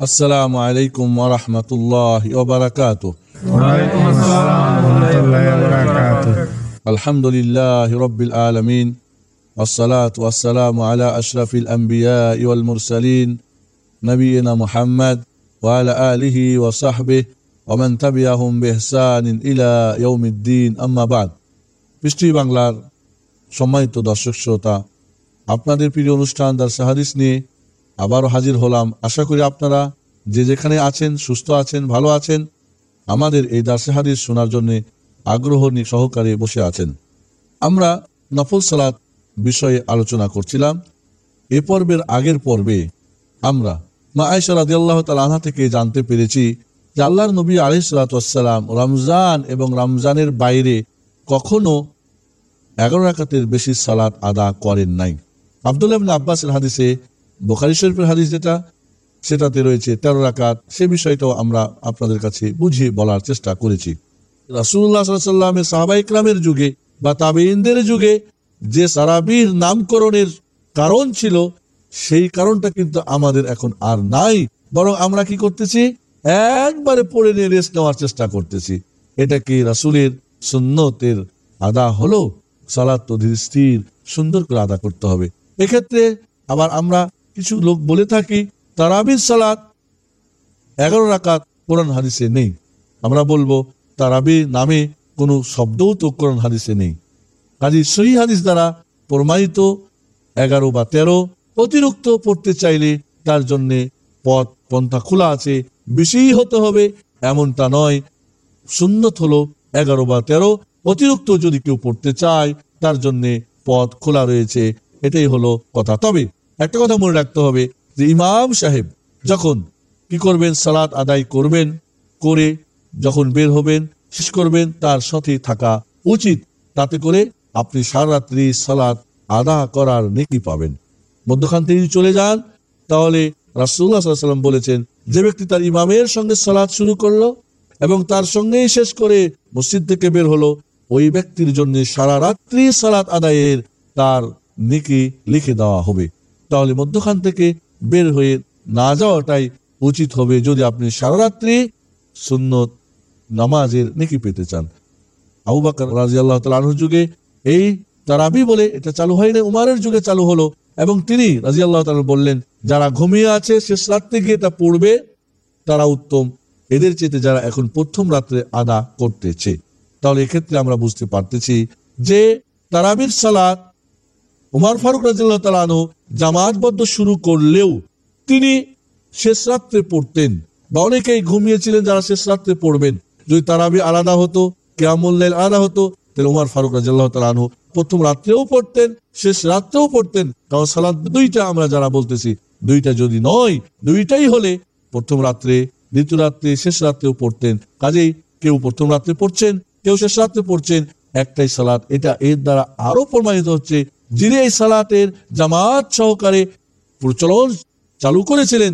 السلام عليكم ورحمة الله وبركاته وعليكم السلام ورحمة الله وبركاته الحمد لله رب العالمين والصلاة والسلام على أشرف الأنبياء والمرسلين نبينا محمد وعلى آله وصحبه ومن تبعهم بإحسان إلى يوم الدين أما بعد পৃষ্টি বাংলার সম্মানিত দর্শক শ্রোতা আপনাদের প্রিয় অনুষ্ঠান দার সাহাদিস নিয়ে আবারও হাজির হলাম। আশা করি আপনারা যে যেখানে আছেন, সুস্থ আছেন, ভালো আছেন, আমাদের এই দার্সে হাদিস শোনার জন্য আগ্রহ সহকারে বসে আছেন। আমরা নফল সালাত বিষয়ে আলোচনা করছিলাম। এ পর্বের আগের পর্বে আমরা মা আয়সা রাদি আল্লাহ আনহা থেকে জানতে পেরেছি যে আল্লাহর নবী আলিসালাম রমজান এবং রমজানের বাইরে কখনো এগারো রাকাতের বেশি সালাত আদা করেন নাই। আবদুল্লাহ আব্বাসের হাদিসে বোখারি শরীফের হাদিস যেটা, সেটাতে রয়েছে তেরো রাকাত। সে বিষয়টাও আমরা আপনাদের কাছে বুঝিয়ে বলার চেষ্টা করেছি। রাসুল্লাহ সাল্লামের সাহাবা ইকরামের যুগে বা তাবেইনদের যুগে যে সারাবির নামকরণের কারণ ছিল, সেই কারণটা কিন্তু আমাদের এখন আর নাই। বরং আমরা কি করতেছি? একবারে পড়ে নিয়ে রেস্ট নেওয়ার চেষ্টা করতেছি। এটা কি রাসুলের সুন্নতের আদা হলো? সালাত স্থির, সুন্দর করে আদা করতে হবে। এক্ষেত্রে আবার আমরা কিছু লোক বলে থাকি তারাবির সালাত, এগারো রাকাত কোরআন হাদিসে নেই। আমরা বলব তারাবি নামে কোনো শব্দও তো কোরআন হাদিসে নেই। কাজী সহি হাদিস দ্বারা প্রমাণিত এগারো বা তেরো অতিরিক্ত পড়তে চাইলে তার জন্য পথ, পন্থা খোলা আছে বেশি হতে হবে, এমনটা নয়। সুন্নত হলো এগারো বা তেরো অতিরিক্ত যদি কেউ পড়তে চায়, তার জন্যে পথ খোলা রয়েছে, এটাই হলো কথা। তবে একটা কথা মনে রাখতে হবে যে ইমাম সাহেব যখন কি করবেন? সালাত আদায় করবেন, করে যখন বের হবেন, শেষ করবেন, তার সাথে থাকা উচিত। তাতে করে আপনি সারাত্রি সালাত আদা করার নেকি পাবেন। মধ্যখান থেকে যদি চলে যান, তাহলে রাসুল্লাহ সাল্লাম বলেছেন, যে ব্যক্তি তার ইমামের সঙ্গে সালাদ শুরু করল এবং তার সঙ্গেই শেষ করে মসজিদ থেকে বের হলো, ওই ব্যক্তির জন্য সারা রাত্রি সালাত আদায়ের তার নেকি লিখে দেওয়া হবে। তাহলে মধ্যখান থেকে বের হয়ে না যাওয়াটাই উচিত হবে যদি আপনি সারা রাত্রি সুন্নত নামাজের নেকি পেতে চান। তালুর যুগে এই তারাবি বলে এটা চালু হয়নি, উমারের যুগে চালু হলো এবং তিনি রাজি আল্লাহ বললেন, যারা ঘুমিয়ে আছে শেষ রাত্রে গিয়ে তা পড়বে, তারা উত্তম। এদের চেতে যারা এখন প্রথম রাত্রে আদা করতেছে। তাহলে এক্ষেত্রে আমরা বুঝতে পারতেছি যে তারাবির সালাত উমার ফারুক রাজিল্লাহ তালানু জামাতবদ্ধ শুরু করলেও তিনি শেষ রাত্রে পড়তেন। বা অনেকেই ঘুমিয়েছিলেন যারা শেষ রাত্রে পড়বেন। যদি তারাবি আলাদা হতো কেয়ামুল্লাইল আলাদা হতো, তাহলে উমার ফারুক রাজিল্লাহ তালানু প্রথম রাত্রেও পড়তেন, শেষ রাত্রেও পড়তেন। কারণ সালাদ দুইটা আমরা যারা বলতেছি, দুইটা যদি নয়, দুইটাই হলে প্রথম রাত্রে, দ্বিতীয় রাত্রে, শেষ রাত্রেও পড়তেন। কাজেই কেউ প্রথম রাত্রে পড়ছেন, কেউ শেষ রাত্রে পড়ছেন। একটাই সালাদ এটা এর দ্বারা আরও প্রমাণিত হচ্ছে এই সালাতের জামাত সহকারে প্রচলন চালু করেছিলেন,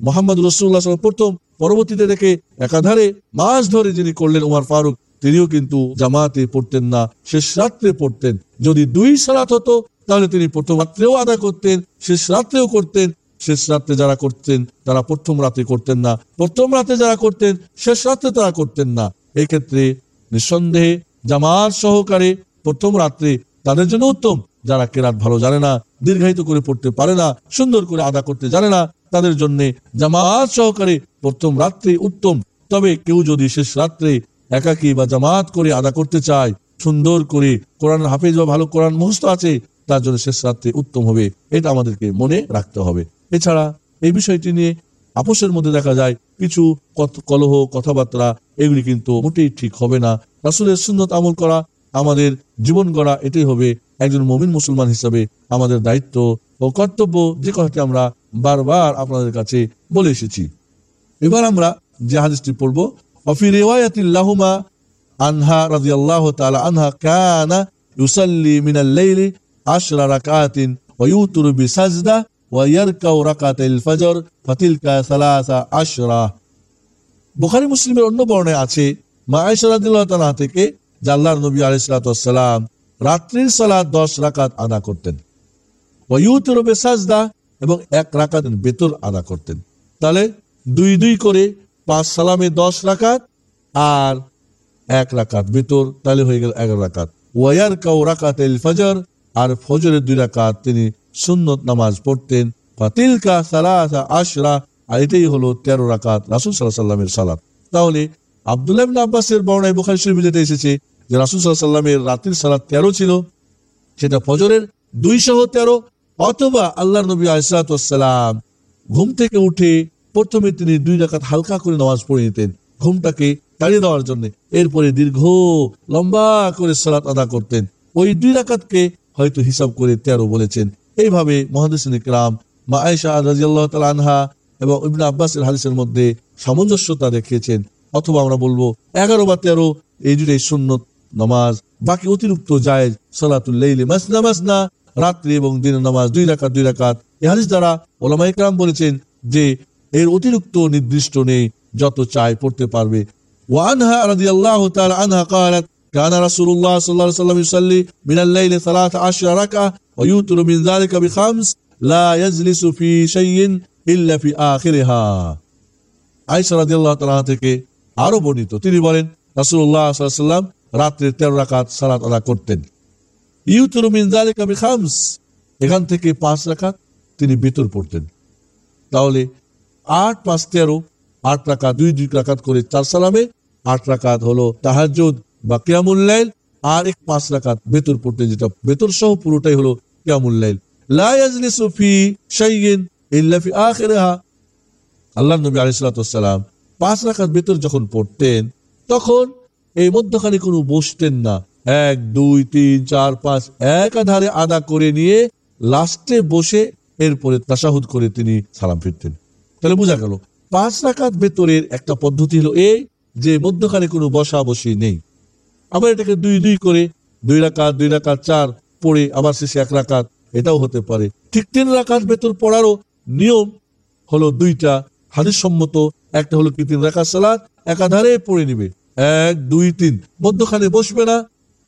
মোহাম্মদ রসুল্লাহ প্রথম পরবর্তীতে দেখে একাধারে মাস ধরে যিনি করলেন উমার ফারুক, তিনিও কিন্তু জামাতে পড়তেন না, শেষ রাত্রে পড়তেন। যদি দুই সালাত হতো, তাহলে তিনি প্রথম রাত্রেও আদায় করতেন, শেষ রাত্রেও করতেন, শেষ রাত্রে যারা করতেন, তারা প্রথম রাতে করতেন না। প্রথম রাতে যারা করতেন, শেষ রাত্রে তারা করতেন না। এক্ষেত্রে নিঃসন্দেহে জামাত সহকারে প্রথম রাত্রে তাদের জন্য উত্তম। যারা কেরাত ভালো জানে না, দীর্ঘায়িত করে পড়তে পারে না, সুন্দর করে আদা করতে জানে না, তাদের জন্য জামাত সহকারে প্রথম রাত্রে উত্তম। তবে কেউ যদি শেষ রাত্রে একাকি বা জামাত করে আদা করতে চায়, সুন্দর করে কোরআন হাফেজ বা ভালো কোরআন মুহস্ত আছে, তার জন্য শেষ রাত্রে উত্তম হবে, এটা আমাদেরকে মনে রাখতে হবে। এছাড়া এই বিষয়টি নিয়ে আপোষের মধ্যে দেখা যায়, কিছু কলহ, কথাবার্তা, এগুলি কিন্তু মোটেই ঠিক হবে না। রাসুলের সুন্নত আমল করা আমাদের জীবন গড়া এটাই হবে একজন মমিন মুসলমান হিসাবে আমাদের দায়িত্ব ও কর্তব্য যে কথাটি আমরা বারবার আপনাদের কাছে বলে এসেছি। এবার আমরা হাদিসটি পড়ব মুসলিমের অন্য আছে থেকে যে আল্লাহর নবী আলাইহিস সালাম রাত্রির সালাত দশ রাকাত আদা করতেন। এবং এক রাকাত বেতর আদা করতেন। তাহলে দুই দুই করে পাঁচ সালামে দশ রাকাত আর এক রাকাত বেতর, তাহলে হয়ে গেল এগারো রাকাত। ওয়ার কাউ রাকাত ফজর আর ফজরের দুই রাকাত তিনি সুন্নত নামাজ পড়তেন। ফাতিলকা সালাসা আশরা আর এটাই হলো তেরো রাকাত রাসুল সাল্লাহ সাল্লামের সালাত। তাহলে আব্দুল্লাহ আব্বাসের বর্ণায় বুখারী শরীফে এসেছে যে রাসুল সাল্লামের রাত্রির সালাত তেরো ছিল, সেটা ফজরের দুই সহ তেরো, অথবা আল্লাহ নবী আসালাম ঘুম থেকে উঠে প্রথমে তিনি দুই রাকাত হালকা করে নামাজ পড়ে নিতেন ঘুমটাকে তাড়িয়ে দেওয়ার জন্য। এরপরে দীর্ঘ, লম্বা করে সালাত আদা করতেন। ওই দুই রাকাতকে হয়তো হিসাব করে তেরো বলেছেন। এইভাবে মহাদিসিন ইকরাম মা আয়েশা রাজিয়াল্লাহ তাআলা আনহা এবং ইবনে আব্বাসের হাদিসের মধ্যে সামঞ্জস্যতা দেখিয়েছেন। অথবা আমরা বলব, এগারো বা তেরো, এই দুটাই সুন্নত। নামাজ বাকি অতিরিক্ত জায়েজ সালাতুল্লাইলি মাসনা মাসনা রাত্রি এবং দিনের নামাজ দুই রাকাত দুই রাকাত এই হাদিস দ্বারা ওলামা ইকরাম বলেছেন যে এর অতিরিক্ত নির্দিষ্ট নেই যত চায় পড়তে পারবে وعنها رضي الله تعالى عنها قالت كان رسول الله صلى الله عليه وسلم يصلي من الليل ثلاث عشر ركعة ويوتر من ذلك بخمس لا يجلس في شيء إلا في آخرها আয়সা রাদিয়াল্লাহু তাআলা থেকে আরো বর্ণিত তিনি বলেন রাসূলুল্লাহ সাল্লাল্লাহু আলাইহি ওয়াসাল্লাম রাত্রে 13 রাকাত সালাত আদা করতেন। ইউতরু মিন যালিকা বিখামস। এখান থেকে পাঁচ রাকাত তিনি বেতর পড়তেন। তাহলে আট পাঁচ তেরো, আট রাকাত, দুই দুই রাকাত করে চার সালামে, আট রাকাত হলো তাহাজ্জুদ বা কিয়ামুল্লাইল আর এক পাঁচ রাকাত বেতর পড়তেন যেটা বেতর সহ পুরোটাই হলো কিয়ামুল্লাইল আল্লাহ নবী আলাইসালাম পাঁচ রাখাত বেতর যখন পড়তেন, তখন এই মধ্যখানে কোনো বসতেন না। এক, দুই, তিন, চার, পাঁচ, একাধারে আদা করে নিয়ে লাস্টে বসে এরপরে তাসাহুদ করে তিনি সালাম ফিরতেন। তাহলে বোঝা গেল, পাঁচ রাকাত বেতরের একটা পদ্ধতি হলো এই যে মধ্যখানে কোনো বসা বসি নেই। আবার এটাকে দুই দুই করে দুই রাকাত দুই রাকাত, চার পড়ে আবার শেষে এক রাকাত, এটাও হতে পারে। ঠিক তিন রাকাত ভেতর পড়ারও নিয়ম হলো দুইটা। হাদিস সম্মত একটা হলো কি তিন রাকাত সালাত, একাধারে পড়ে নিবে। এক, দুই, তিন। মধ্যখানে বসবে না,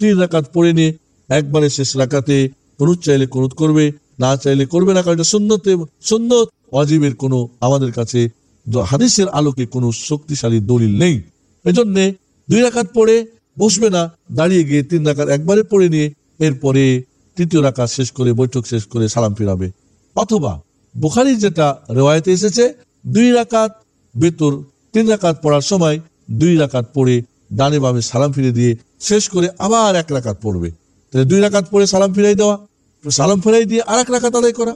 তিন রাকাত পড়ে নিয়ে একবারে শেষ রাকাতে কোনুত চাইলে কোনুত করবে, না চাইলে করবে না, কারণ এটা সুন্নত অজীবের কোনো আমাদের কাছে হাদিসের আলোকে কোনো শক্তিশালী দলিল নেই। এজন্য দুই রাকাত পড়ে, বসবে না, দাঁড়িয়ে গিয়ে তিন রাকাত একবারে পড়ে নিয়ে এরপরে তৃতীয় রাকাত শেষ করে, বৈঠক শেষ করে সালাম ফিরাবে। অথবা বুখারির যেটা রেওয়ায়তে এসেছে, দুই রাকাত বেতর তিন রাকাত পড়ার সময় দুই রাকাত পড়ে ডানে বামে সালাম ফিরে দিয়ে শেষ করে আবার এক রাকাত পড়বে। তাহলে দুই রাকাত পড়ে সালাম ফিরাই দেওয়া সালাম ফিরাই দিয়ে আর এক রাকাত আদায় করা।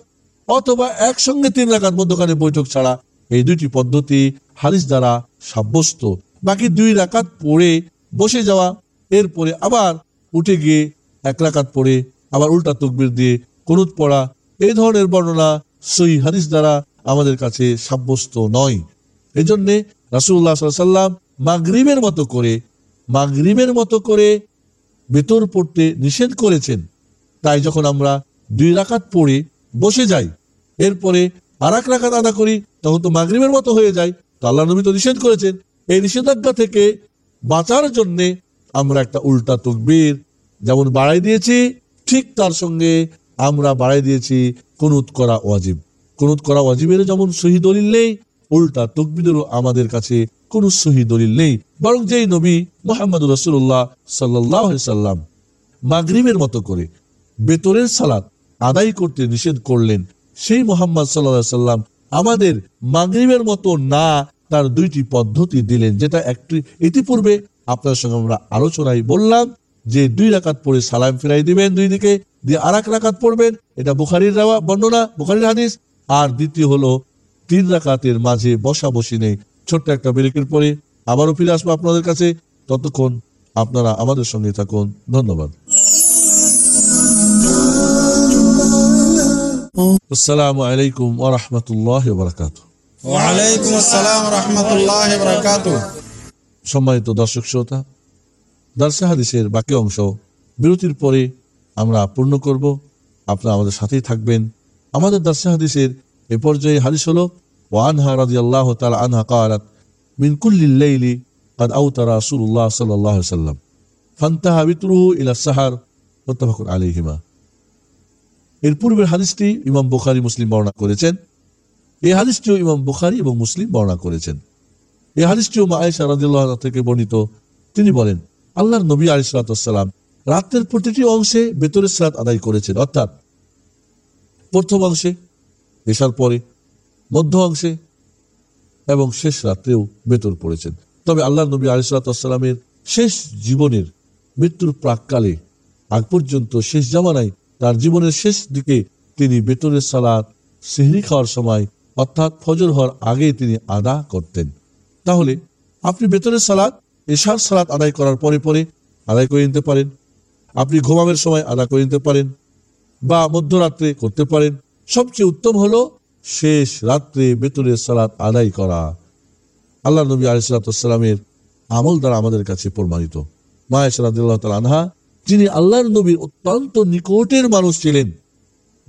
অথবা একসঙ্গে তিন রাকাত মধ্যখানে বৈঠক ছাড়া এই দুইটি পদ্ধতি হারিস দ্বারা সাব্যস্ত। বাকি দুই রাকাত পড়ে বসে যাওয়া, এরপরে আবার উঠে গিয়ে এক রাকাত পড়ে আবার উল্টা তকবির দিয়ে কুনুত পড়া, এই ধরনের বর্ণনা সই হাদিস দ্বারা আমাদের কাছে সাব্যস্ত নয়। এই জন্যে রাসুল্লাহ সাল্লাম মাগরিবের মতো করে, মাগরিবের মতো করে বেতর পড়তে নিষেধ করেছেন। তাই যখন আমরা দুই রাকাত পড়ে বসে যাই, এরপরে আর এক রাকাত আদা করি, তখন তো মাগরিবের মতো হয়ে যায়। তো আল্লাহ নবী তো নিষেধ করেছেন। এই নিষেধাজ্ঞা থেকে বাঁচার জন্যে আমরা একটা উল্টা তকবির যেমন বাড়াই দিয়েছি, ঠিক তার সঙ্গে আমরা বাড়াই দিয়েছি কুনুত করা ওয়াজিব। কুনুত করা ওয়াজিবের যেমন শহীদ দলিল নেই, উল্টা তকবিদেরও আমাদের কাছে কোনো সহি দলিল নেই বরং যেই নবী মোহাম্মদ রসুল্লাহ সাল্লাহ সাল্লাম মাগরিবের মতো করে বেতরের সালাত আদায় করতে নিষেধ করলেন, সেই মোহাম্মদ সাল্লাহ সাল্লাম আমাদের মাগরিবের মতো না তার দুইটি পদ্ধতি দিলেন, যেটা একটি ইতিপূর্বে আপনার সঙ্গে আমরা আলোচনায় বললাম, যে দুই রাকাত পড়ে সালাম ফিরাই দিবেন দুই দিকে, দিয়ে আর এক রাকাত পড়বেন, এটা বুখারির রাওয়া বর্ণনা, বুখারির হাদিস। আর দ্বিতীয় হলো তিন রাকাতের মাঝে বসা বসি নেই ছোট্ট একটা ব্রেকের পরে আবারও ফিরে আসব আপনাদের কাছে। ততক্ষণ আপনারা আমাদের সঙ্গে থাকুন। ধন্যবাদ। আসসালামু আলাইকুম ওয়া রাহমাতুল্লাহি ওয়া বারাকাতুহু। ওয়ালাইকুম আসসালাম রহমতুল্লাহ বরকাত সম্মানিত দর্শক শ্রোতা দার্সে হাদিসের বাকি অংশ বিরতির পরে আমরা পূর্ণ করব। আপনারা আমাদের সাথেই থাকবেন। আমাদের দার্সে হাদিসের এ পর্যায়ে হাদিস হলো ওয়ানহা রাদিয়াল্লাহু তাআলা আনহা قالت من كل الليل قد أوتر رسول الله صلى الله عليه وسلم فانتهى وتره إلى السحر متفق عليهما এর পূর্বের হাদিসটি ইমাম বুখারী মুসলিম বর্ণনা করেছেন এই হাদিসটিও ইমাম বুখারি এবং মুসলিম বর্ণনা করেছেন এই হাদিসটিও মা আয়েশা রাদিয়াল্লাহু আনহা থেকে বর্ণিত তিনি বলেন আল্লাহর নবী আলাইসালাম রাতের প্রতিটি অংশে বেতরের সালাত আদায় করেছেন অর্থাৎ প্রথম অংশে এসার পরে মধ্য অংশে এবং শেষ রাত্রেও বেতর পড়েছেন। তবে আল্লাহ নবী আলিসাল্লামের শেষ জীবনের মৃত্যুর প্রাককালে, আগ পর্যন্ত শেষ জামানায় তার জীবনের শেষ দিকে তিনি বেতনের সালাদ, সিহরি খাওয়ার সময়, অর্থাৎ ফজর হওয়ার আগে তিনি আদা করতেন। তাহলে আপনি বেতনের সালাদ, এশার সালাদ আদায় করার পরে পরে আদায় করে নিতে পারেন। আপনি ঘুমাবের সময় আদা করে নিতে পারেন বা মধ্যরাত্রে করতে পারেন। সবচেয়ে উত্তম হলো শেষ রাত্রে বেতনের সালাত আদায় করা। আল্লাহ নবী আলিসাল্লামের আমল দ্বারা আমাদের কাছে প্রমাণিত। মায়া সালাদুল্লাহ তাল আনহা, যিনি আল্লাহর নবীর অত্যন্ত নিকটের মানুষ ছিলেন,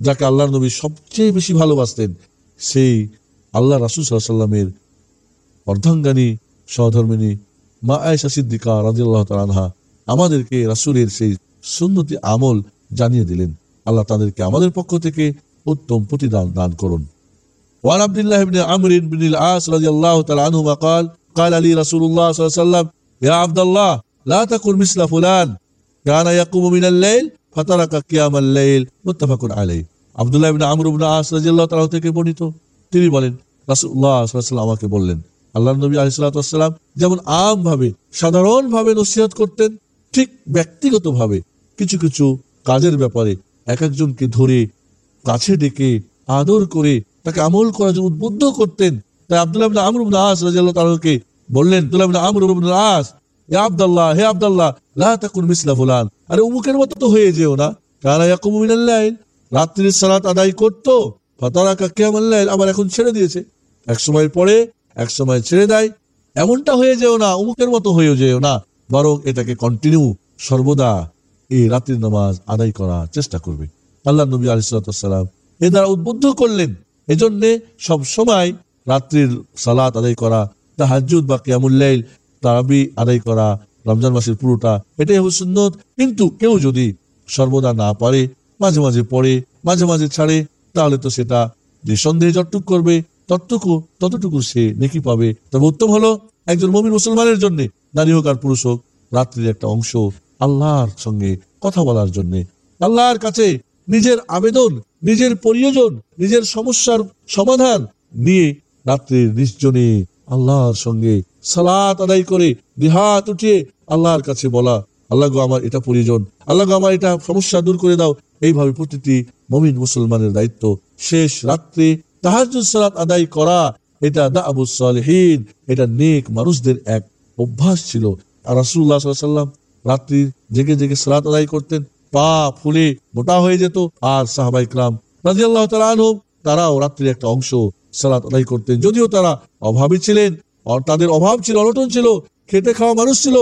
যাকে আল্লাহর নবী সবচেয়ে বেশি ভালোবাসতেন, সেই আল্লাহ রাসুল সাল্লামের অর্ধাঙ্গানী, সহধর্মিনী মা আয়েশা সিদ্দিকা রাজিয়াল্লাহ তাল আনহা আমাদেরকে রাসুলের সেই সুন্নতি আমল জানিয়ে দিলেন। আল্লাহ তাদেরকে আমাদের পক্ষ থেকে উত্তম প্রতিদান দান করুন। وعن عبد الله بن عمرو بن العاص رضي الله تعالى عنهما قال قال لي رسول الله صلى الله عليه وسلم يا عبد الله لا تكن مثل فلان كان يقوم من الليل فترك قيام الليل متفق عليه عبد الله بن عمرو بن العاص رضي الله تعالى থেকে বর্ণিত তিনি বলেন রাসূলুল্লাহ সাল্লাল্লাহু আলাইহি ওয়াসাল্লাম আমাকে বললেন আল্লাহর নবী আলাইহিস সালাতু ওয়াসসালাম যেমন আমভাবে সাধারণভাবে নসিহত করতেন ঠিক ব্যক্তিগতভাবে কিছু কিছু কাজের ব্যাপারে এক একজনকে ধরে কাছে ডেকে আদর করে তাকে আমল করার জন্য উদ্বুদ্ধ করতেন। তাই আব্দুল্লাহ ইবনে আমর ইবনে আস রাদিয়াল্লাহু তাআলাকে বললেন, আব্দুল্লাহ আমর আস হে আব্দুল্লাহ হে আব্দুল্লাহ, লা তাকুন মিসলা ফুলান। আরে অমুকের মতো তো হয়ে যেও না। কারা ইয়াকুমু মিনাল লাইল। রাত্রির সালাত আদায় করতো। ফাতারাকা কিয়ামাল লাইল, আবার এখন ছেড়ে দিয়েছে। এক সময় পরে এক সময় ছেড়ে দেয়। এমনটা হয়ে যেও না, অমুকের মতো হয়েও যেও না। বরং এটাকে কন্টিনিউ সর্বদা এই রাত্রির নামাজ আদায় করার চেষ্টা করবে। আল্লাহ নবী আলিসাল্লাম এ দ্বারা উদ্বুদ্ধ করলেন। এজন্য সব সময় রাত্রির সালাত আদায় করা তাহাজুদ বা কিয়ামুল্লাইল তারাবি আদায় করা, রমজান মাসের পুরোটা, এটাই হবে সুন্নত। কিন্তু কেউ যদি সর্বদা না পারে, মাঝে মাঝে পড়ে, মাঝে মাঝে ছাড়ে, তাহলে তো সেটা নিঃসন্দেহে যতটুকু করবে, ততটুকু ততটুকু সে নেকি পাবে। তবে উত্তম হলো একজন মমিন মুসলমানের জন্য, নারী হোক আর পুরুষ হোক, রাত্রির একটা অংশ আল্লাহর সঙ্গে কথা বলার জন্য, আল্লাহর কাছে নিজের আবেদন, নিজের প্রয়োজন, নিজের সমস্যার সমাধান নিয়ে রাত্রির নির্জনে আল্লাহর সঙ্গে সালাত আদায় করে দিহাত উঠিয়ে আল্লাহর কাছে বলা, আল্লাহ গো আমার এটা প্রয়োজন, আল্লাহ গো আমার এটা সমস্যা দূর করে দাও। এইভাবে প্রতিটি মমিন মুসলমানের দায়িত্ব শেষ রাত্রে তাহাজুদ সালাত আদায় করা, এটা দা আবু সালেহীন, এটা নেক মানুষদের এক অভ্যাস ছিল। আর রাসুল্লাহ সাল্লাম রাত্রি জেগে জেগে সালাত আদায় করতেন। পা ফুলে মোটা হয়ে যেত। আর সাহাবাই ক্রাম রাজি আল্লাহ তারাও রাত্রির একটা অংশ সালাত আদায় করতেন। যদিও তারা অভাবী ছিলেন তাদের অভাব ছিল, অনটন ছিল খেতে খাওয়া মানুষ ছিল,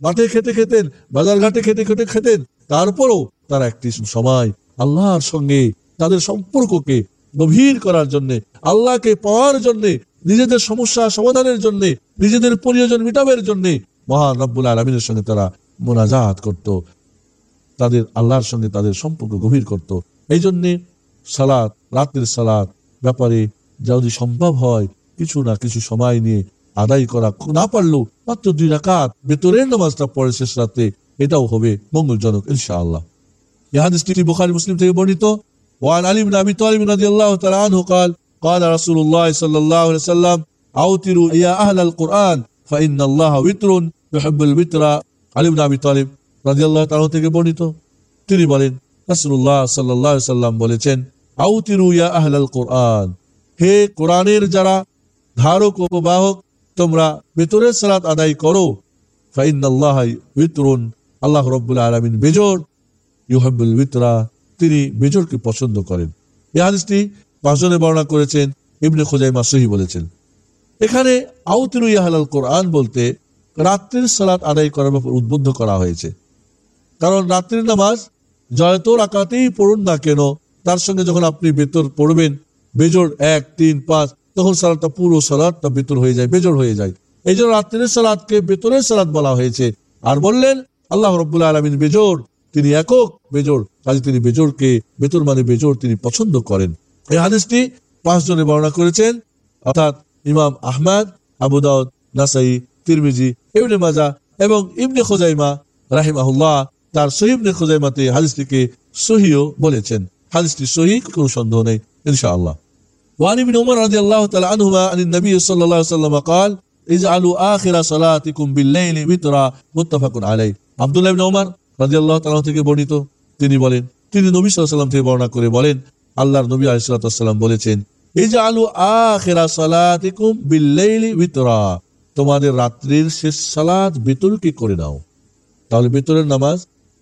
মাঠে খেতে খেতেন বাজার ঘাটে খেতে খেতে খেতেন, তারপরও তারা একটি সময় আল্লাহর সঙ্গে তাদের সম্পর্ককে গভীর করার জন্য, আল্লাহকে পাওয়ার জন্য, নিজেদের সমস্যা সমাধানের জন্য, নিজেদের প্রয়োজন মিটাবের জন্য মহান রব্বুল আলমিনের সঙ্গে তারা মোনাজাত করত। তাদের আল্লাহর সঙ্গে তাদের সম্পর্ক গভীর করত এই জন্যে সালাদ রাতের সালাদ ব্যাপারে যদি সম্ভব হয় কিছু না কিছু সময় নিয়ে আদায় করা না পারলেও মাত্র দুই রাকাত বেতরের নামাজটা পড়ে শেষ রাতে এটাও হবে মঙ্গলজনক ইনশাআল্লাহ ইহাদিসটি বুখারী মুসলিম থেকে বর্ণিত وعن علي بن ابي طالب رضي الله تعالى عنه قال قال رسول الله صلى الله عليه وسلم اوتروا يا اهل القران فان الله وتر يحب الوتر علي بن ابي طالب রাজি আল্লাহ তাআলা থেকে বর্ণিত। তিনি বলেন, রাসূলুল্লাহ সাল্লাল্লাহু আলাইহি সাল্লাম বলেছেন কোরআন। হে কোরআনের যারা ধারক ও বাহক তোমরা বেতরের সালাত আদায় করো। আল্লাহ রব্বুল আলামিন বেজোর তিনি বেজোরকে পছন্দ করেন। পাঁচজনে বর্ণনা করেছেন, ইবনে খোজাইমা সহি বলেছেন। এখানে আউতিরু ইয়াহালাল কোরআন বলতে রাত্রির সালাত আদায় করার ব্যাপার উদ্বুদ্ধ করা হয়েছে। কারণ রাত্রির নামাজ যত রাকাতেই পড়ুন না কেন? তার সঙ্গে যখন আপনি বেতর পড়বেন, বেজোর এক, তিন, পাঁচ, তখন সালাদটা পুরো সালাদটা বেতর হয়ে যায়, বেজোর হয়ে যায়। এই জন্য রাত্রির সালাদকে বেতরের সালাদ বলা হয়েছে। আর বললেন, আল্লাহ রব্বুল্লাহ আলমিন বেজোর, তিনি একক বেজোর কাজে তিনি বেজোরকে বেতর মানে বেজোর তিনি পছন্দ করেন। এই হাদিসটি পাঁচজনে বর্ণনা করেছেন, অর্থাৎ ইমাম আহমদ, আবু দাউদ, নাসাই, তিরমিজি, ইবনে মাজা এবং ইবনে খোজাইমা, রাহিমাহুল্লাহ। তার সহিবনে খোজাইমাতে হাদিসটিকে সহিও বলেছেন হাদিসটি সহি কোনো সন্দেহ নেই ইনশাআল্লাহ وعن ابن عمر رضي الله تعالى عنهما عن النبي صلى الله عليه وسلم قال اجعلوا آخر صلاتكم بالليل وترا متفق عليه আব্দুল্লাহ ইবনে ওমর রাদিয়াল্লাহু তাআলা থেকে বর্ণিত তিনি বলেন তিনি নবী সাল্লাল্লাহু আলাইহি ওয়াসাল্লাম থেকে বর্ণনা করে বলেন আল্লাহর নবী আলাইহিস সালাতু ওয়াসসালাম বলেছেন ইজআলু আখিরা সালাতিকুম বিল্লাইলি বিতরা তোমাদের রাত্রির শেষ সালাত বিতর্কি করে নাও তাহলে বিতরের নামাজ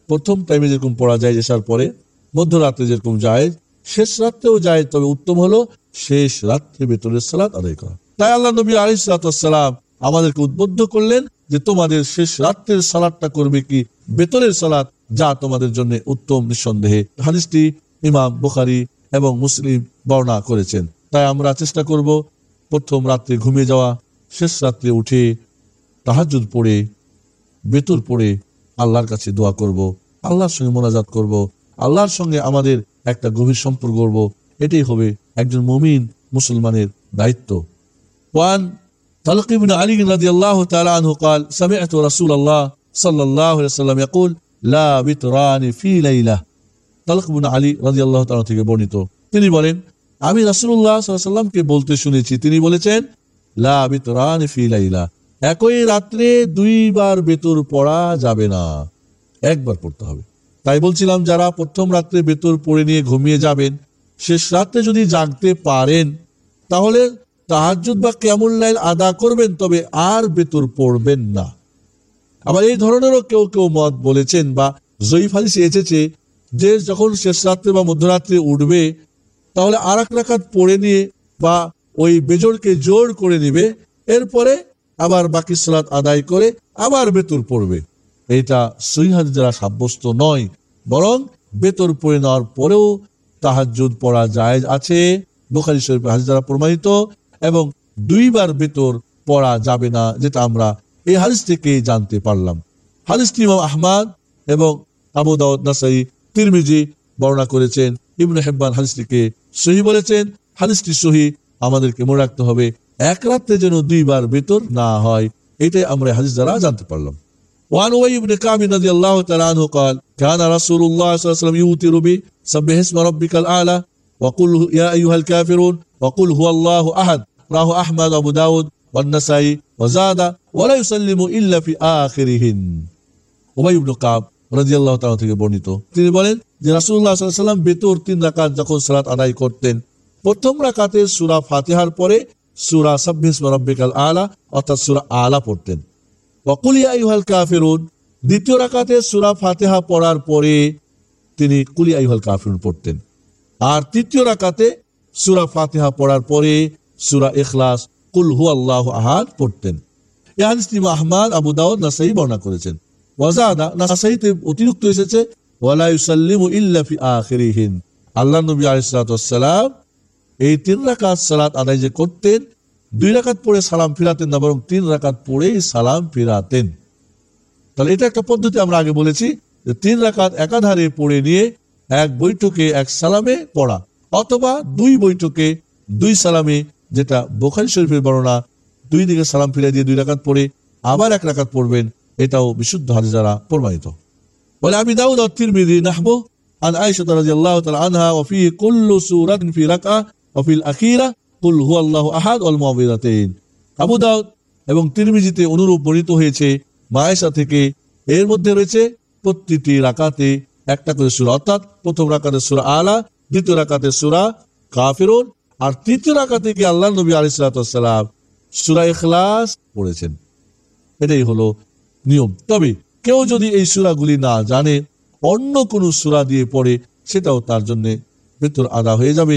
প্রথম টাইমে যেরকম পড়া যায় এসার পরে, মধ্যরাত্রে যেরকম যায়, শেষ রাত্রেও যায়, তবে উত্তম হলো শেষ রাত্রে বেতনের সালাত আদায় করা। তাই আল্লাহ নবী আলী সালাতাম আমাদেরকে উদ্বুদ্ধ করলেন যে তোমাদের শেষ রাত্রের সালাদটা করবে কি বেতনের সালাত, যা তোমাদের জন্য উত্তম নিঃসন্দেহে। হাদিসটি ইমাম বুখারি এবং মুসলিম বর্ণনা করেছেন। তাই আমরা চেষ্টা করব প্রথম রাত্রে ঘুমিয়ে যাওয়া, শেষ রাত্রে উঠে তাহাজুদ পড়ে বেতর পড়ে আল্লাহর কাছে দোয়া করব আল্লাহর সঙ্গে মোনাজাত করব আল্লাহর সঙ্গে আমাদের একটা গভীর সম্পর্ক করব এটাই হবে একজন মুমিন মুসলমানের দায়িত্ব ওয়ান طلق بن علي رضي الله تعالى عنه قال سمعت رسول الله صلى الله عليه وسلم يقول لا بتران في ليلة তালক বিন আলী রাজি আল্লাহ থেকে বর্ণিত তিনি বলেন আমি রাসুল্লাহ সাল্লামকে বলতে শুনেছি তিনি বলেছেন লা বিতরান ফি লাইলা একই রাত্রে দুইবার বেতর পড়া যাবে না। একবার পড়তে হবে। তাই বলছিলাম, যারা প্রথম রাত্রে বেতর পড়ে নিয়ে ঘুমিয়ে যাবেন, শেষ রাত্রে যদি জাগতে পারেন, তাহলে তাহাজ্জুদ বা কেমন লাইল আদা করবেন, তবে আর বেতর পড়বেন না। আবার এই ধরনেরও কেউ কেউ মত বলেছেন বা জয়ীফ হাদিসে এসেছে যে যখন শেষ রাত্রে বা মধ্যরাত্রে উঠবে, তাহলে আর এক রাখাত পড়ে নিয়ে বা ওই বেজোরকে জোর করে নিবে, এরপরে আবার বাকি সালাত আদায় করে আবার বেতর পড়বে। এটা সহিহাদ দ্বারা সাব্যস্ত নয়, বরং বেতর পড়ে নেওয়ার পরেও তাহাজ্জুদ পড়া জায়েজ আছে, বুখারী শরীফের হাদিস দ্বারা প্রমাণিত, এবং দুইবার বেতর পড়া যাবে না, যেটা আমরা এই হাদিস থেকে জানতে পারলাম। হাদিসটি ইমাম আহমাদ এবং আবু দাউদ নাসাই তিরমিজি বর্ণনা করেছেন। ইবনে হেব্বান হাদিসটিকে সহি বলেছেন। হাদিসটি সহি, আমাদেরকে মনে রাখতে হবে। এক রাত্রে যেন দুইবার বেতর না হয় এটাই আমরা এই হাদিস দ্বারা জানতে পারলাম وعن أبي بن كعب رضي الله تعالى عنه قال كان رسول الله صلى الله عليه وسلم يوتر بي سبح اسم ربك الأعلى وقل يا أيها الكافرون وقل هو الله أحد راه أحمد أبو داود والنسائي وزاد ولا يسلم إلا في آخرهن ওবাই ইবনু কাব রাদিয়াল্লাহু তাআলা থেকে বর্ণিত তিনি বলেন যে রাসূলুল্লাহ সাল্লাল্লাহু আলাইহি সাল্লাম বেতর তিন রাকাত যখন সালাত আদায় করতেন প্রথম রাকাতে সূরা ফাতিহার পরে সূরা আলা অর্থাৎ সূরা আলা পড়তেন। দ্বিতীয় রাকাতে সূরা ফাতিহা পড়ার পরে তিনি পড়তেন। আর তৃতীয় রাকাতে সূরা ফাতিহা পড়ার পরে সূরা ইখলাস কুল হুয়াল্লাহু আহাদ পড়তেন। হাদিসটি আবু দাউদ নাসাই বর্ণনা করেছেন। ওয়াজাদা অতিরিক্ত এসেছে আল্লাহ নবী ওয়াসসালাম এই তিন রাকাত সালাত আদায় যে করতেন, দুই রাকাত পড়ে সালাম ফিরাতেন না, বরং তিন রাকাত পড়েই সালাম ফিরাতেন। তাহলে এটা একটা পদ্ধতি আমরা আগে বলেছি, যে তিন রাকাত একাধারে পড়ে নিয়ে এক বৈঠকে এক সালামে পড়া, অথবা দুই বৈঠকে দুই সালামে, যেটা বোখারি শরীফের বর্ণনা, দুই দিকে সালাম ফিরিয়ে দিয়ে দুই রাকাত পড়ে, আবার এক রাকাত পড়বেন, এটাও বিশুদ্ধ হাজ যারা প্রমাণিত। বলে আমি দাউদ তিরমিদি নাহবো আন আয়েশা রাদিয়াল্লাহু তাআলা আনহা, ওয়া ফি কুল্লু সূরাতিন ফি রাকআহ অফিল আখিরা কুল হু আল্লাহ আহাদ অল মুআবিদাতাইন আবু দাউদ এবং তিরমিজিতে অনুরূপ বর্ণিত হয়েছে মায়েশা থেকে এর মধ্যে রয়েছে প্রতিটি রাকাতে একটা করে সুরা, অর্থাৎ প্রথম রাকাতে সুরা আলা, দ্বিতীয় রাকাতে সুরা কাফিরুন, আর তৃতীয় রাকাতে কি আল্লাহ নবী আলিসালাম সুরা ইখলাস পড়েছেন। এটাই হলো নিয়ম। তবে কেউ যদি এই সুরাগুলি না জানে, অন্য কোন সুরা দিয়ে পড়ে, সেটাও তার জন্য মৃত্যুর আদা হয়ে যাবে।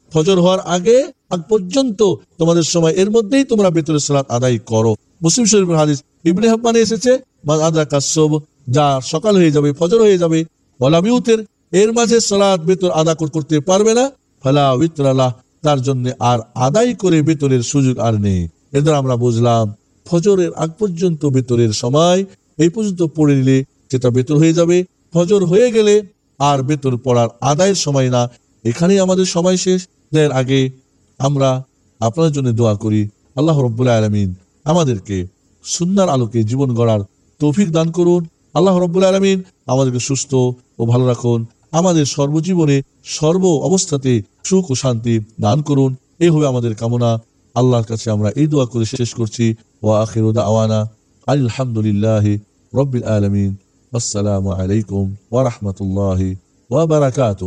ফজর হওয়ার আগে, আগ পর্যন্ত তোমাদের সময় এর মধ্যেই তোমরা বেতরের সালাত আদায় করো। মুসলিম শরীফের হাদিস, ইবনে হাব্বানে এসেছে মা আদা কাসব যা সকাল হয়ে যাবে, ফজর হয়ে যাবে ওয়ালামিউতের এর মাঝে সালাত বেতর আদা করতে পারবে না, ফালা উইতরালাহ তার জন্য আর আদায় করে বেতরের সুযোগ আর নেই। এর দ্বারা আমরা বুঝলাম, ফজরের আগ পর্যন্ত বেতরের সময়, এই পর্যন্ত পড়ে নিলে সেটা বেতর হয়ে যাবে। ফজর হয়ে গেলে আর বেতর পড়ার আদায়ের সময় না। এখানেই আমাদের সময় শেষ। এর আগে আমরা আপনার জন্য দোয়া করি। আল্লাহ রব্বুল্লাহ আলমিন আমাদেরকে সুন্নার আলোকে জীবন গড়ার তৌফিক দান করুন। আল্লাহ রব্বুল আলমিন আমাদেরকে সুস্থ ও ভালো রাখুন। আমাদের সর্বজীবনে সর্ব অবস্থাতে সুখ ও শান্তি দান করুন। এই হবে আমাদের কামনা। আল্লাহর কাছে আমরা এই দোয়া করে শেষ করছি। ও আখির আওয়ানা আলহামদুলিল্লাহ রব্বিল আলমিন। আসসালামু আলাইকুম ওয়া ওয়া বারাকাতুহ।